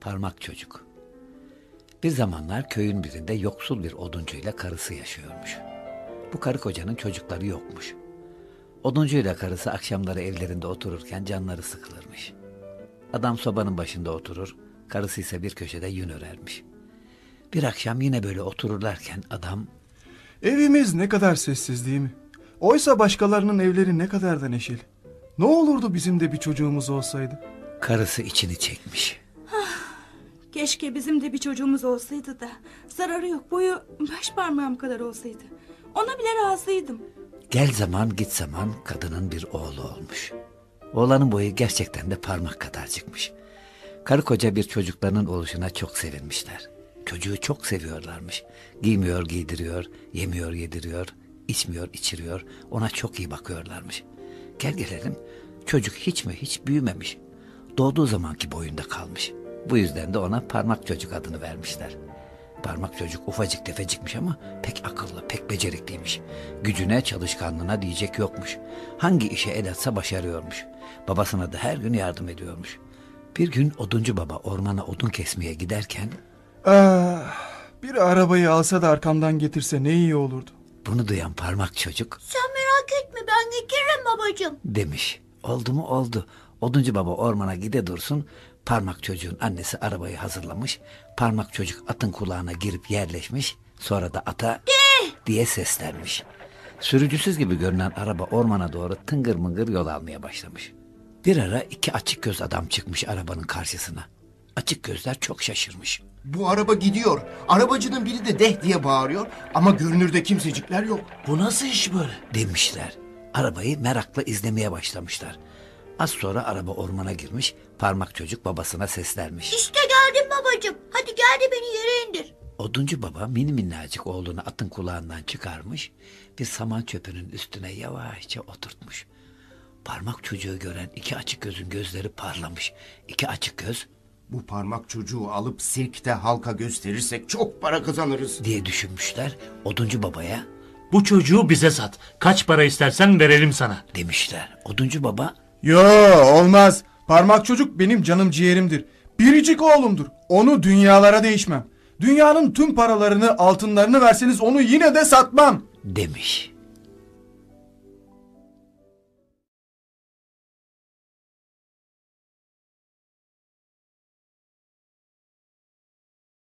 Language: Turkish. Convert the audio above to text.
Parmak çocuk. Bir zamanlar köyün birinde yoksul bir oduncuyla karısı yaşıyormuş. Bu karı kocanın çocukları yokmuş. Oduncuyla karısı akşamları evlerinde otururken canları sıkılırmış. Adam sobanın başında oturur, karısı ise bir köşede yün örermiş. Bir akşam yine böyle otururlarken adam Evimiz ne kadar sessiz değil mi? Oysa başkalarının evleri ne kadar da neşeli. Ne olurdu bizim de bir çocuğumuz olsaydı? karısı içini çekmiş. Keşke bizim de bir çocuğumuz olsaydı da zararı yok boyu baş parmağım kadar olsaydı. Ona bile razıydım. Gel zaman git zaman kadının bir oğlu olmuş. Oğlanın boyu gerçekten de parmak kadar çıkmış. Karı koca bir çocuklarının oluşuna çok sevinmişler. Çocuğu çok seviyorlarmış. Giymiyor giydiriyor, yemiyor yediriyor, içmiyor içiriyor. Ona çok iyi bakıyorlarmış. Gel gelelim çocuk hiç mi hiç büyümemiş. Doğduğu zamanki boyunda kalmış. Bu yüzden de ona parmak çocuk adını vermişler. Parmak çocuk ufacık tefecikmiş ama pek akıllı, pek becerikliymiş. Gücüne, çalışkanlığına diyecek yokmuş. Hangi işe el atsa başarıyormuş. Babasına da her gün yardım ediyormuş. Bir gün oduncu baba ormana odun kesmeye giderken Ah, bir arabayı alsa da arkamdan getirse ne iyi olurdu. bunu duyan parmak çocuk Sen merak etme ben getiririm babacığım. demiş. Oldu mu oldu. Oduncu baba ormana gide dursun. Parmak çocuğun annesi arabayı hazırlamış. Parmak çocuk atın kulağına girip yerleşmiş. Sonra da ata diye seslenmiş. Sürücüsüz gibi görünen araba ormana doğru tıngır mıngır yol almaya başlamış. Bir ara iki açık göz adam çıkmış arabanın karşısına. Açık gözler çok şaşırmış. Bu araba gidiyor. Arabacının biri de deh diye bağırıyor. Ama görünürde kimsecikler yok. Bu nasıl iş böyle? demişler. Arabayı merakla izlemeye başlamışlar. Az sonra araba ormana girmiş, parmak çocuk babasına seslenmiş. İşte geldim babacığım. Hadi gel de beni yere indir. Oduncu baba mini minnacık oğlunu atın kulağından çıkarmış, bir saman çöpünün üstüne yavaşça oturtmuş. Parmak çocuğu gören iki açık gözün gözleri parlamış. İki açık göz Bu parmak çocuğu alıp sirkte halka gösterirsek çok para kazanırız. diye düşünmüşler. Oduncu babaya Bu çocuğu bize sat. Kaç para istersen verelim sana. demişler. Oduncu baba Yo olmaz. Parmak çocuk benim canım ciğerimdir. Biricik oğlumdur. Onu dünyalara değişmem. Dünyanın tüm paralarını altınlarını verseniz onu yine de satmam. demiş.